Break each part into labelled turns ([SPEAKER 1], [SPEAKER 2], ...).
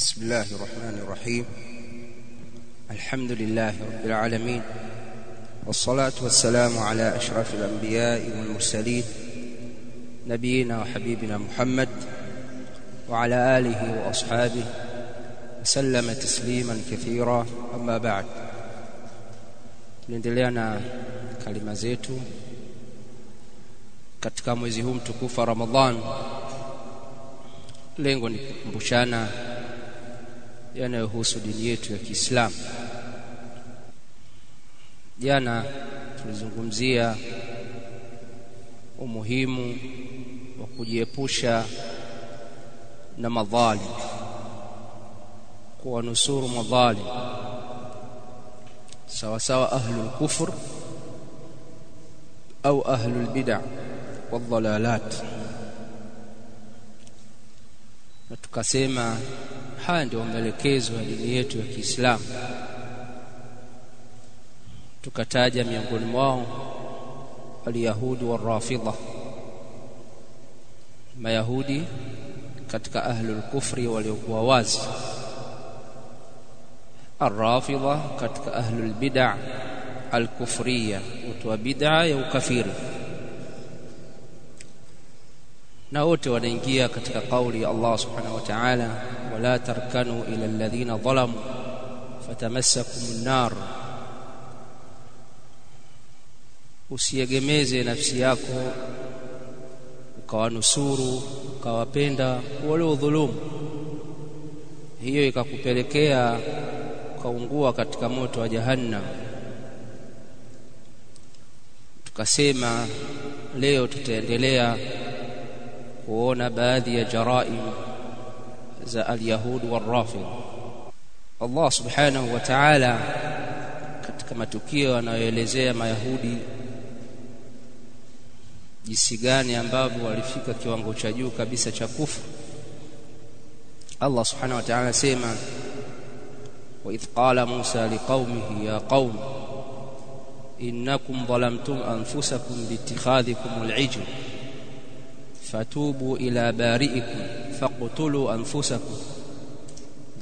[SPEAKER 1] بسم الله الرحمن الرحيم. الحمد لله رب العالمين والصلاة والسلام على أشرف الأنبياء والمرسلين نبينا وحبيبنا محمد وعلى آله وأصحابه وسلم تسليما كثيرا. أما بعد tunaendelea na kalima zetu katika mwezi huu mtukufu wa Ramadhan lengo ni kukumbushana yanayohusu dini yetu ya Kiislamu. Jana tulizungumzia umuhimu wa kujiepusha na madhalim kuwanusuru madhalim sawa sawa ahlul kufr au ahlul bid'ah wadhalalat na tukasema haya ndio maelekezo ya dini yetu ya Kiislamu. Tukataja miongoni mwao alyahudi warafidha mayahudi katika ahlul kufri waliokuwa wazi. Arrafidha katika ahlul bid'ah. Alkufriya watu wa bid'a ya ukafiri na wote wanaingia katika kauli ya Allah subhanahu wa ta'ala wala tarkanu ila alladhina zalamu fatamassakumun nar usiegemeze nafsi yako ukawanusuru ukawapenda waliodhulumu. Hiyo ikakupelekea ukaungua katika moto wa jahannam. Tukasema leo tutaendelea kuona baadhi ya jaraim za alyahud warafid Allah subhanahu wa ta'ala katika matukio anayoelezea mayahudi jinsi gani ambavyo walifika kiwango cha juu kabisa cha kufru Allah subhanahu wa ta'ala sema وإذ قال موسى لقومه يا قوم إنكم ظلمتم أنفسكم باتخاذكم العجل فتوبوا إلى بارئكم فاقتلوا أنفسكم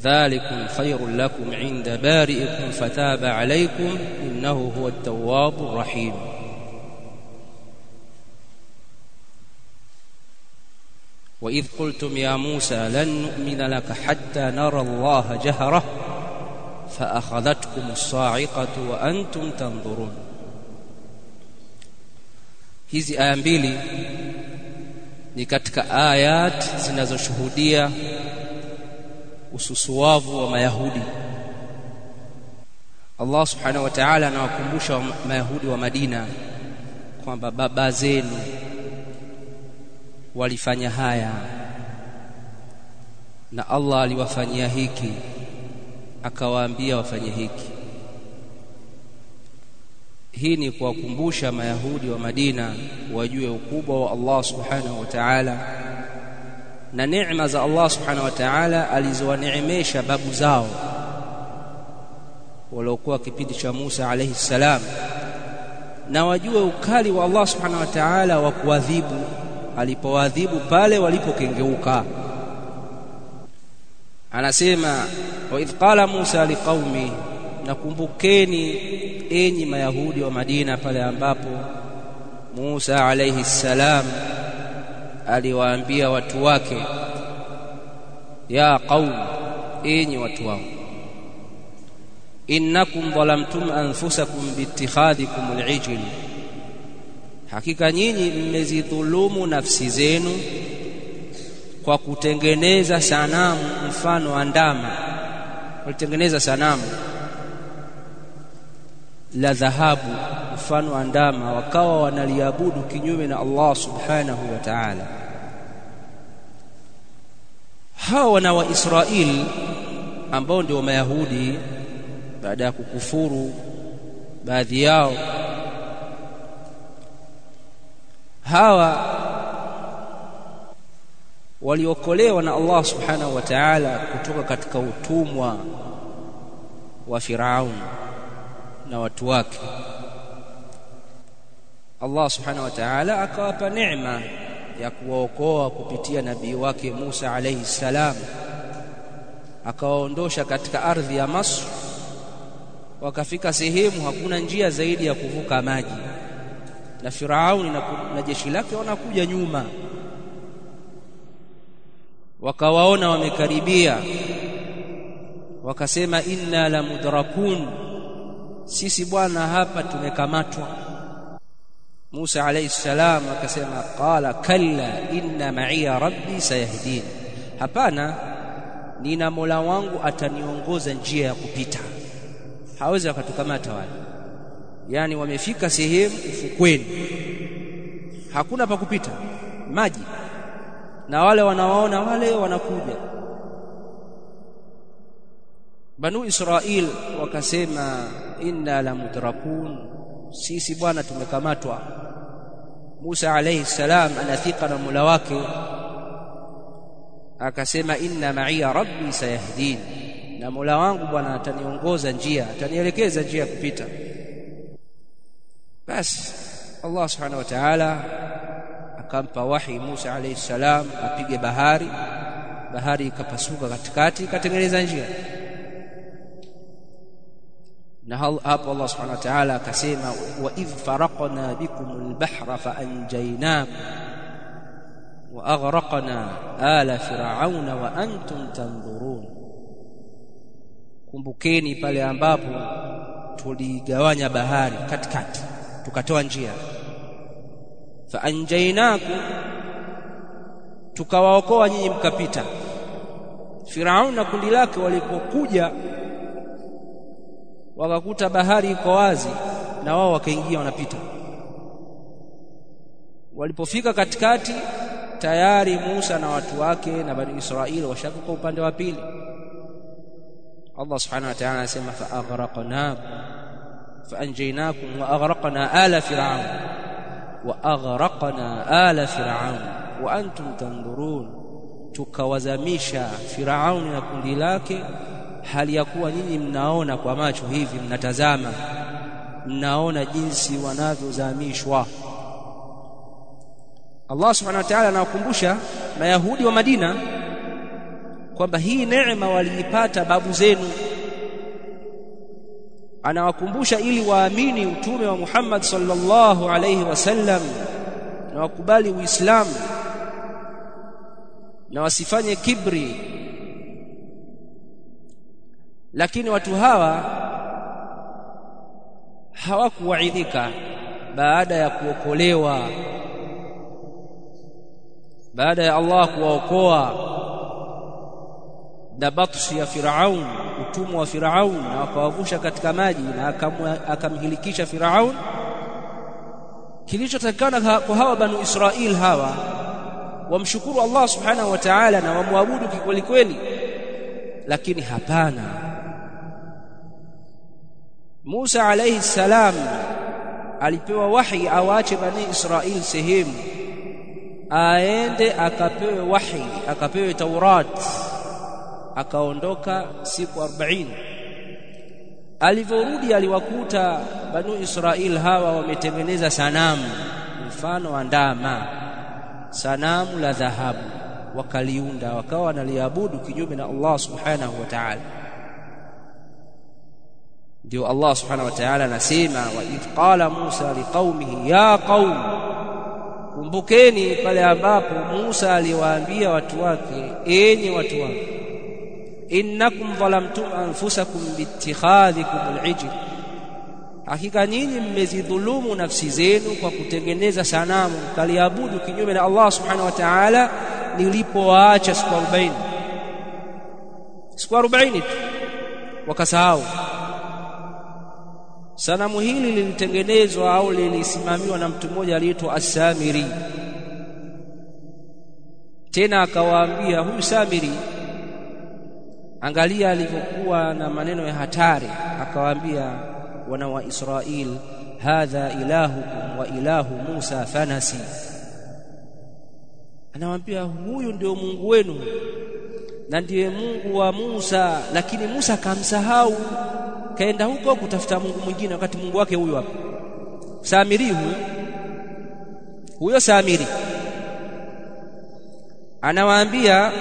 [SPEAKER 1] ذلكم خير لكم عند بارئكم فتاب عليكم إنه هو التواب الرحيم وإذ قلتم يا موسى لن نؤمن لك حتى نرى الله جهرة فأخذتكم الصاعقة وأنتم تنظرون aya mbili ni katika ayat zinazoshuhudia ususuwavu wa mayahudi. Allah subhanahu wa ta'ala anawakumbusha mayahudi wa Madina kwamba baba zenu walifanya haya na Allah aliwafanyia hiki akawaambia wafanye hiki hii ni kuwakumbusha mayahudi wa Madina wajue ukubwa wa Allah subhanahu wa ta'ala na neema za Allah subhanahu wa ta'ala alizowaneemesha babu zao waliokuwa kipindi cha Musa alayhi salam. Na wajue ukali wa Allah subhanahu wa ta'ala wa kuadhibu alipowadhibu pale walipokengeuka. Anasema wa idh qala Musa liqaumi nakumbukeni enyi mayahudi wa Madina pale ambapo Musa alayhi salam aliwaambia watu wake ya qaum enyi watu wangu innakum zalamtum anfusakum biittikhadhikum al'ijl hakika nyinyi mmezidhulumu nafsi zenu kwa kutengeneza sanamu mfano wa ndama. Walitengeneza sanamu la dhahabu mfano wa ndama wakawa wanaliabudu kinyume na Allah subhanahu wa ta'ala. Hawa wana wa Israeli ambao ndio mayahudi baada ya kukufuru baadhi yao hawa waliokolewa na Allah subhanahu wa ta'ala kutoka katika utumwa wa Firaun na watu wake. Allah subhanahu wa ta'ala akawapa neema ya kuwaokoa kupitia nabii wake Musa alayhi salam. Akawaondosha katika ardhi ya Masr. Wakafika sehemu hakuna njia zaidi ya kuvuka maji. Na Firauni na, na jeshi lake wanakuja nyuma. Wakawaona wamekaribia. Wakasema inna la mudrakun sisi bwana hapa tumekamatwa. Musa alayhi salam akasema qala kalla inna ma'iya rabbi sayahdin. Hapana nina Mola wangu ataniongoza njia ya kupita. Hawezi akatukamata wale. Yani wamefika sehemu ufukweni. Hakuna pa kupita. Maji. Na wale wanawaona wale wanakuja. Banu Israil wakasema inna la mudrakun. Sisi bwana tumekamatwa. Musa alayhi salam anathika na mula wake akasema inna ma'iya rabbi sayahdin. Na mula wangu bwana ataniongoza njia atanielekeza njia ya kupita. Basi Allah subhanahu wa ta'ala akampa wahi Musa alayhi salam apige bahari. Bahari ikapasuka katikati ikatengeneza njia na hapo Allah subhanahu wa ta'ala akasema wa idh faraqna bikum al-bahra fa anjaynakum wa aghraqna ala fir'auna wa antum tanzurun kumbukeni pale ambapo tuligawanya bahari katikati tukatoa njia fa anjaynakum tukawaokoa nyinyi mkapita Firaun na kundi lake walipokuja wakakuta bahari iko wazi na wao wakaingia wanapita. Walipofika katikati tayari Musa na watu wake na bani Israili washakuwa upande wa pili. Allah subhanahu wa ta'ala anasema fa aghraqnakum fa anjaynakum wa aghraqna ala fir'aun wa aghraqna ala fir'aun wa antum tandurun tukawazamisha Firauni na kundi lake hali ya kuwa nyinyi mnaona kwa macho hivi mnatazama mnaona jinsi wanavyozamishwa. Allah subhanahu wa ta'ala anawakumbusha mayahudi wa Madina kwamba hii neema waliipata babu zenu. Anawakumbusha ili waamini utume wa Muhammad sallallahu alayhi wasallam na wakubali uislamu na wasifanye kibri lakini watu hawa hawakuwaidhika baada ya kuokolewa. Baada ya Allah kuwaokoa. Na batshi ya Firaun utumwa wa Firaun na akawavusha katika maji na akamhilikisha Firaun. Kilichotakikana kwa hawa banu Israil hawa wamshukuru Allah subhanahu wa ta'ala na wamwabudu kikweli kweli lakini hapana Musa alayhi salam alipewa wahi awache bani Israil sehemu. Aende akapewe wahi akapewe Taurat akaondoka siku 40 alivyorudi aliwakuta banu Israil hawa wametengeneza sanamu mfano wa ndama. Sanamu la dhahabu wakaliunda wakawa wanaliabudu kinyume na Allah subhanahu wa ta'ala ndio Allah subhanahu wa ta'ala anasema wa qala Musa liqaumihi ya qaum kumbukeni pale ambapo Musa aliwaambia watu wake enyi watu wake innakum dhalamtum anfusakum biittikhadhikum al'ijl hakika nyinyi mmezidhulumu nafsi zenu kwa kutengeneza sanamu kaliabudu kinyume na Allah subhanahu wa ta'ala nilipowaacha siku 40 siku 40 tu wakasahau sanamu hili lilitengenezwa au lilisimamiwa na mtu mmoja aliitwa As-Samiri. Tena akawaambia huyu Samiri angalia alivyokuwa na maneno ya hatari. Akawaambia wana wa Israeli, hadha ilahukum wa ilahu Musa fanasi. Anawaambia huyu ndio Mungu wenu na ndiye Mungu wa Musa. Lakini Musa akamsahau kaenda huko kutafuta Mungu mwingine wakati Mungu wake huyo hapo. Samiri huyo huyo Samiri anawaambia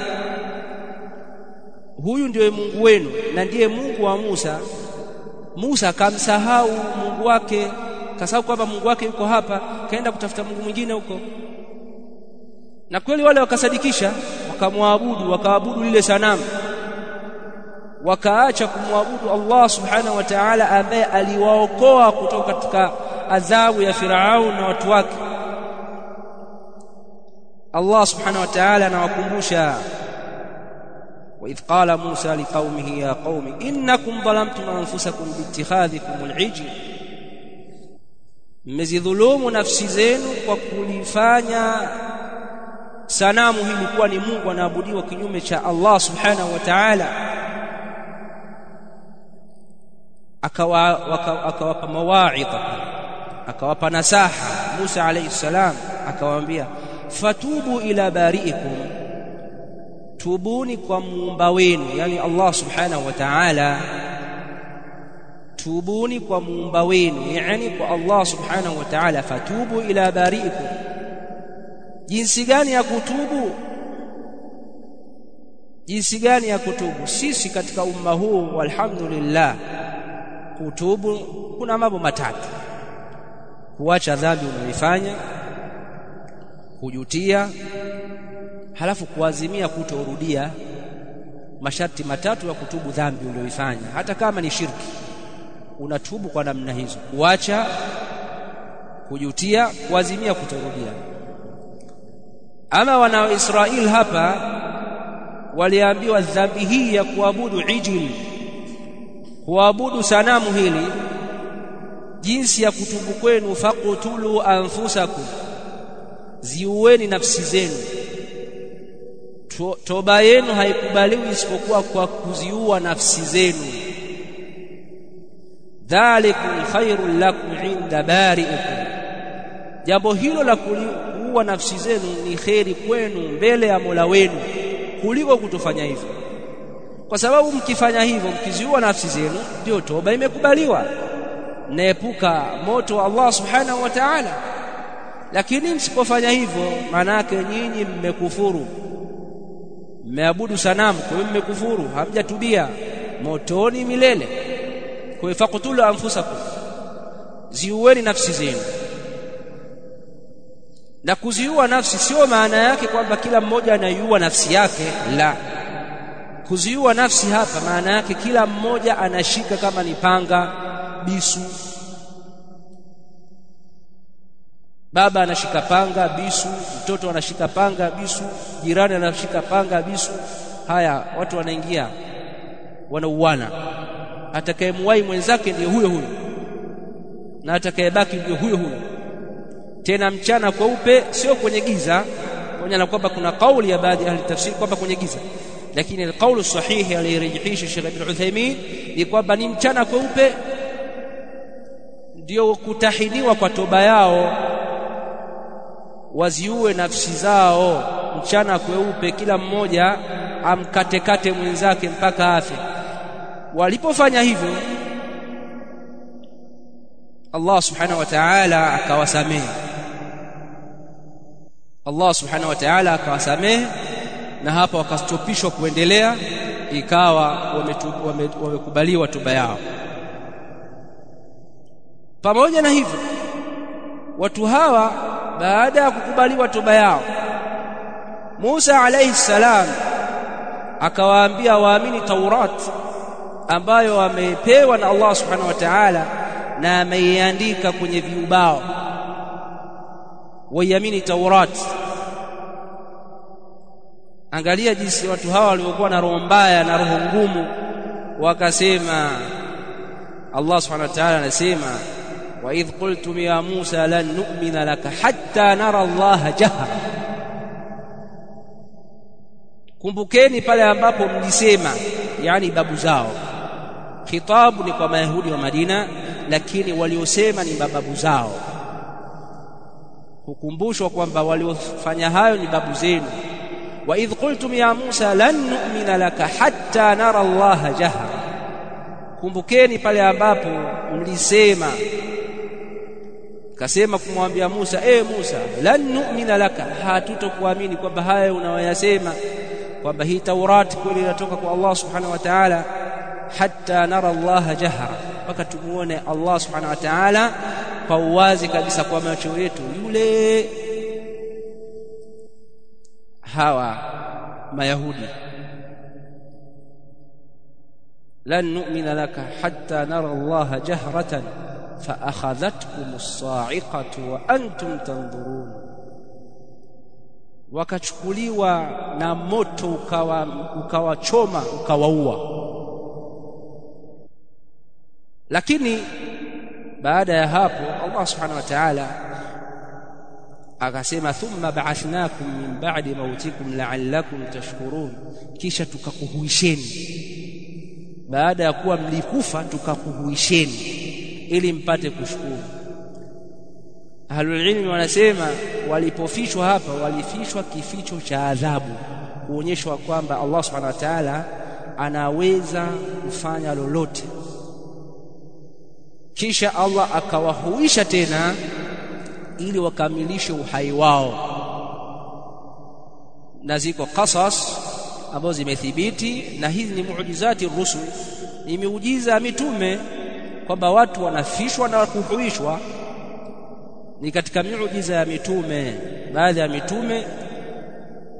[SPEAKER 1] huyu ndiye Mungu wenu na ndiye Mungu wa Musa. Musa akamsahau Mungu wake kasahau kwamba Mungu wake yuko hapa kaenda kutafuta Mungu mwingine huko. Na kweli wale wakasadikisha wakamwabudu wakaabudu lile sanamu wakaacha kumwabudu Allah subhanahu wa ta'ala ambaye aliwaokoa kutoka katika adhabu ya Firaun na watu wake Allah subhanahu wa ta'ala anawakumbusha وإذ قال موسى لقومه يا قوم إنكم ظلمتم أنفسكم باتخاذكم العجل mmezidhulumu nafsi zenu kwa kulifanya sanamu hili kuwa ni Mungu anaabudiwa kinyume cha Allah subhanahu wa ta'ala akawa akawapa mawaidha akawapa nasaha Musa alayhi salam akawaambia fatubu ila bari'ikum. Tubuni kwa muumba wenu yani Allah subhanahu wa ta'ala. Tubuni kwa muumba wenu yani kwa Allah subhanahu wa ta'ala. Fatubu ila bari'ikum. Jinsi gani ya kutubu? Jinsi gani ya kutubu? Sisi katika umma huu alhamdulillah kutubu kuna mambo matatu. Kuacha dhambi unayoifanya kujutia halafu kuazimia kutorudia masharti matatu ya kutubu dhambi uliyoifanya hata kama ni shirki unatubu kwa namna hizo. Kuacha kujutia kuazimia kutorudia ama wana Israeli hapa waliambiwa dhambi hii ya kuabudu ijil kuabudu sanamu hili jinsi ya kutubu kwenu faqtulu anfusakum ziueni nafsi zenu. Toba yenu haikubaliwi isipokuwa kwa kuziua nafsi zenu. Dhalikum khairul lakum inda bari'ikum. Jambo hilo la kuua nafsi zenu ni kheri kwenu mbele ya Mola wenu kuliko kutofanya hivyo kwa sababu mkifanya hivyo mkiziua nafsi zenu ndio toba imekubaliwa. Naepuka moto wa Allah subhanahu wa ta'ala. Lakini msipofanya hivyo maana nyinyi mmekufuru. Mmeabudu sanamu kwa hiyo mmekufuru hamjatubia. Motoni milele. Kwa faqtulu anfusakum ziueni nafsi zenu. Na kuziua nafsi sio maana yake kwamba kila mmoja anaiua nafsi yake la kuziua nafsi hapa maana yake kila mmoja anashika kama ni panga bisu. Baba anashika panga bisu. Mtoto anashika panga bisu. Jirani anashika panga bisu. Haya watu wanaingia wanauana. Atakayemwahi mwenzake ndiyo huyo huyo na atakayebaki ndiyo huyo huyo. Tena mchana kweupe sio kwenye giza na kwamba kuna kauli ya baadhi ya tafsiri kwamba kwenye giza lakini alqaulu sahihi aliyerejesha Sheikh Ibn Uthaymeen ni kwamba ni mchana kweupe ndio kutahiniwa kwa toba yao waziue nafsi zao mchana kweupe kila mmoja amkatekate mwenzake mpaka afe. Walipofanya hivyo Allah subhanahu wa ta'ala akawasamehe. Allah subhanahu wa ta'ala akawasamehe na hapa wakastopishwa kuendelea ikawa wamekubaliwa wame toba yao. Pamoja na hivyo watu hawa baada ya kukubaliwa toba yao Musa alayhi salam akawaambia waamini Taurat ambayo wamepewa na Allah subhanahu wa ta'ala na ameiandika kwenye viubao. Waiamini Taurat angalia jinsi watu hawa waliokuwa na roho mbaya na roho ngumu. Wakasema Allah subhanahu wa ta'ala anasema wa idh qultum ya Musa lan nu'mina laka hatta nara Allah jahra kumbukeni pale ambapo mlisema yani babu zao. Khitabu ni kwa mayahudi wa Madina lakini waliosema ni mababu zao. Kukumbushwa kwamba waliofanya hayo ni babu zenu wa idh qultum ya Musa lan nu'mina laka hatta nara Allah jahra kumbukeni pale ambapo mlisema kasema kumwambia Musa e Musa lan nu'mina laka. Hatutokuamini kwamba haya unayoyasema kwamba hii Taurati kweli inatoka kwa Allah subhanahu wa ta'ala hatta nara Allah jahra mpaka tumuone Allah subhanahu wa ta'ala kwa uwazi kabisa kwa macho yetu. Yule hawa mayahudi lan nu'mina laka hatta nara Allah jahratan fa akhadhatkum as-sa'iqatu wa antum tanzurun wakachukuliwa na moto ukawa ukawachoma ukawaua lakini baada ya hapo Allah subhanahu wa ta'ala akasema thumma ba'athnakum min ba'di mautikum la'allakum tashkurun. Kisha tukakuhuisheni. Baada ya kuwa mlikufa tukakuhuisheni ili mpate kushukuru. Ahlul wanasema walipofishwa hapa walifishwa kificho cha adhabu kuonyeshwa kwamba Allah subhanahu wa ta'ala anaweza kufanya lolote. Kisha Allah akawahuisha tena ili wakamilishe uhai wao. Na ziko qasas ambazo zimethibiti na hizi ni muujizati rusul ni miujiza ya mitume kwamba watu wanafishwa na kuhuishwa ni katika miujiza ya mitume. Baadhi ya mitume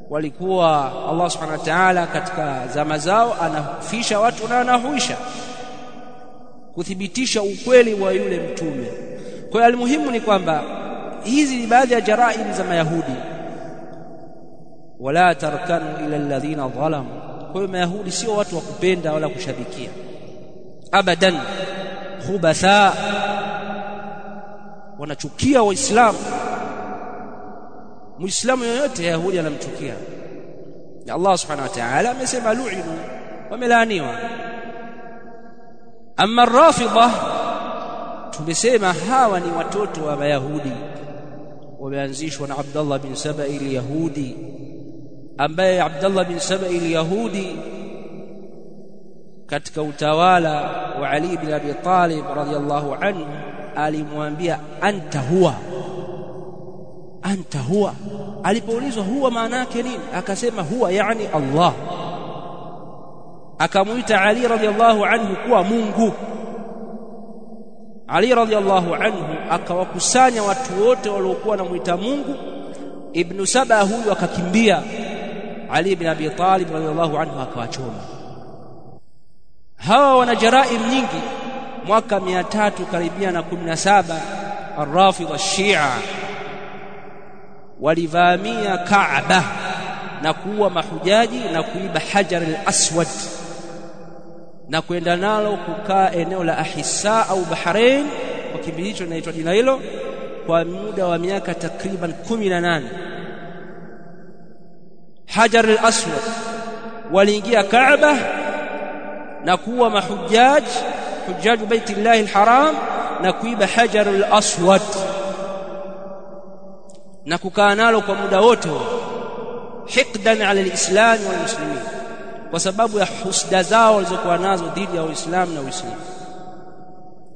[SPEAKER 1] walikuwa Allah subhanahu wa ta'ala katika zama zao anafisha watu na anahuisha kuthibitisha ukweli wa yule mtume. Kwa hiyo almuhimu ni kwamba hizi ni baadhi ya jaraim za mayahudi wala tarkanu ila alladhina dhalamu kwa hiyo mayahudi sio watu wa kupenda wala kushabikia abadan khubatha wanachukia waislamu muislamu yoyote yahudi anamchukia na Allah subhanahu wa ta'ala amesema lu'inu wamelaaniwa amma rafidha tumesema hawa ni watoto wa mayahudi wameanzishwa na Abdullah bin Sabai al-Yahudi ambaye Abdullah bin Sabai al-Yahudi katika utawala wa Ali bin Abi Talib radhiyallahu anhu alimwambia anta huwa anta huwa alipoulizwa huwa maana yake nini akasema huwa yani Allah akamuita Ali radhiyallahu anhu kuwa Mungu Ali radhiallahu anhu akawakusanya watu wote waliokuwa na mwita Mungu. Ibn Saba huyu akakimbia. Ali ibn Abi Talib radhiallahu anhu akawachoma. Hawa wana jaraim nyingi. Mwaka 300 karibia na 17 Ar-Rafidha Shia walivamia Kaaba na kuua mahujaji na kuiba Hajar al-Aswad na kwenda nalo kukaa eneo la Ahissa au Bahrain kwa kipindi hicho inaitwa jina hilo kwa muda wa miaka takriban 18 Hajar al-Aswad waliingia Kaaba na kuwa mahujaj hujaj baitillahi al-haram na kuiba Hajar al-Aswad na kukaa nalo kwa muda wote hikdan ala al-islam wal muslimin kwa sababu ya husda zao walizokuwa nazo dhidi ya Uislamu na Uislamu.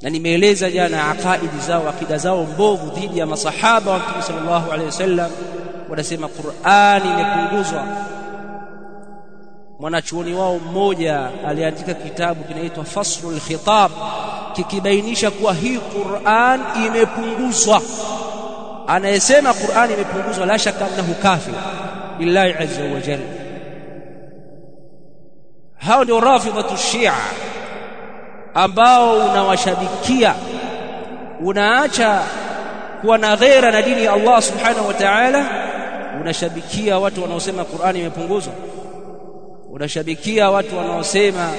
[SPEAKER 1] Na nimeeleza jana aqaidi zao akida zao mbovu dhidi ya masahaba wa Mtume sallallahu alaihi wasallam. Wanasema Qur'ani imepunguzwa. Mwanachuoni wao mmoja aliandika kitabu kinaitwa Faslul Khitab kikibainisha kuwa hii Qur'an imepunguzwa. Anayesema Qur'an imepunguzwa la shaka annahu kafir. Billahi azza wa jalla hao ndio rafidhatu shia ambao unawashabikia unaacha kuwa na ghera na dini ya Allah subhanahu wa ta'ala. Unashabikia watu wanaosema Qur'ani imepunguzwa. Unashabikia watu wanaosema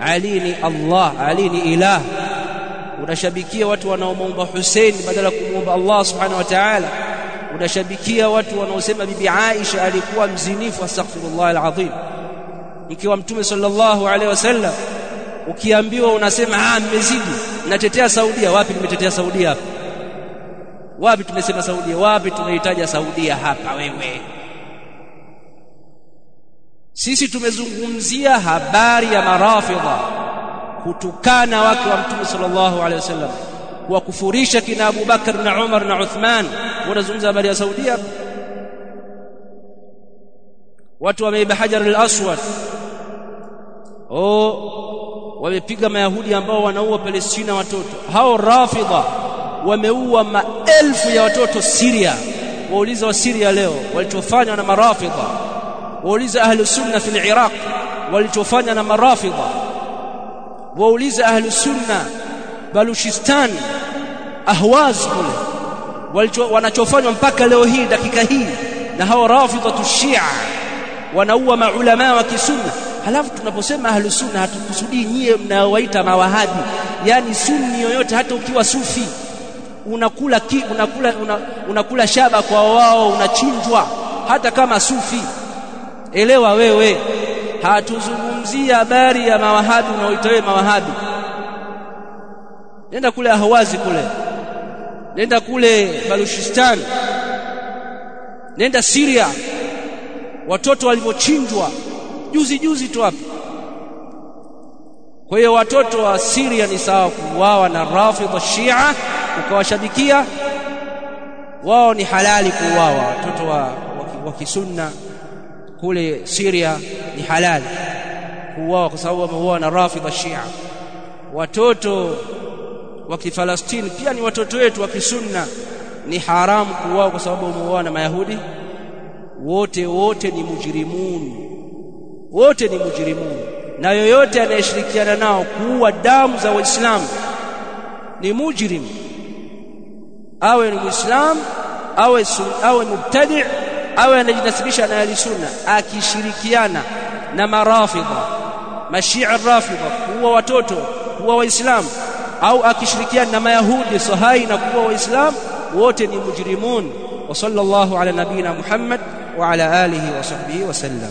[SPEAKER 1] Ali ni Allah Ali ni ilah. Unashabikia watu wanaomuomba Hussein badala ya kumwomba Allah subhanahu wa ta'ala. Unashabikia watu wanaosema bibi Aisha alikuwa mzinifu astaghfirullah alazim mke wa mtume sallallahu alaihi wasallam ukiambiwa unasema ah mmezidi natetea Saudia. Wapi nimetetea Saudia? Hapa wapi tumesema Saudia? Wapi tunahitaja Saudia hapa wewe? Sisi tumezungumzia habari ya marafidha kutukana wake wa mtume sallallahu alaihi wasallam kuwakufurisha kina Abu Bakar na Umar na Uthman. Wanazungumza habari ya Saudia? Watu wameiba hajar al-aswad oh wamepiga mayahudi ambao wanaua Palestina watoto. Hao rafidha wameua maelfu ya watoto Syria. Wauliza wa Syria leo walichofanya na marafidha? Wauliza ahlu sunna fil Iraq walichofanya na marafidha? Wauliza ahlu sunna Baluchistan Ahwaz kule wanachofanywa mpaka leo hii dakika hii. Na hao rafidhatu Shia wanaua maulama wa kisunna halafu tunaposema ahlu sunna hatukusudii nyie mnaowaita mawahabi. Yani sunni yoyote hata ukiwa sufi unakula ki, unakula una, unakula shaba kwa wao unachinjwa. Hata kama sufi elewa wewe. Hatuzungumzia habari ya mawahabi unaoita wewe mawahabi. Nenda kule ahwazi kule. Nenda kule balushistan nenda Syria. Watoto walivyochinjwa juzi juzi tu hapa. Kwa hiyo watoto wa Syria ni sawa kuuawa na rafidha Shia ukawashabikia. Wao ni halali kuuawa. Watoto wa, wa, kisunna kule Syria ni halali kuuawa kwa sababu wameuawa na rafidha Shia. Watoto wa kifalastini pia ni watoto wetu wa kisunna. Ni haramu kuuawa kwa sababu wameuawa na mayahudi. Wote wote ni mujrimun wote ni mujrimun na yoyote anayeshirikiana nao kuua damu za waislamu ni mujrim. Awe ni Muislamu, awe awe mubtadi awe anajinasibisha na ahli sunna akishirikiana na marafidha mashia rafidha kuua watoto kuua waislamu au akishirikiana na mayahudi sahai na kuua waislamu wote ni mujrimun. Nabina muhammad wa ala alihi wa sahbihi wa sallam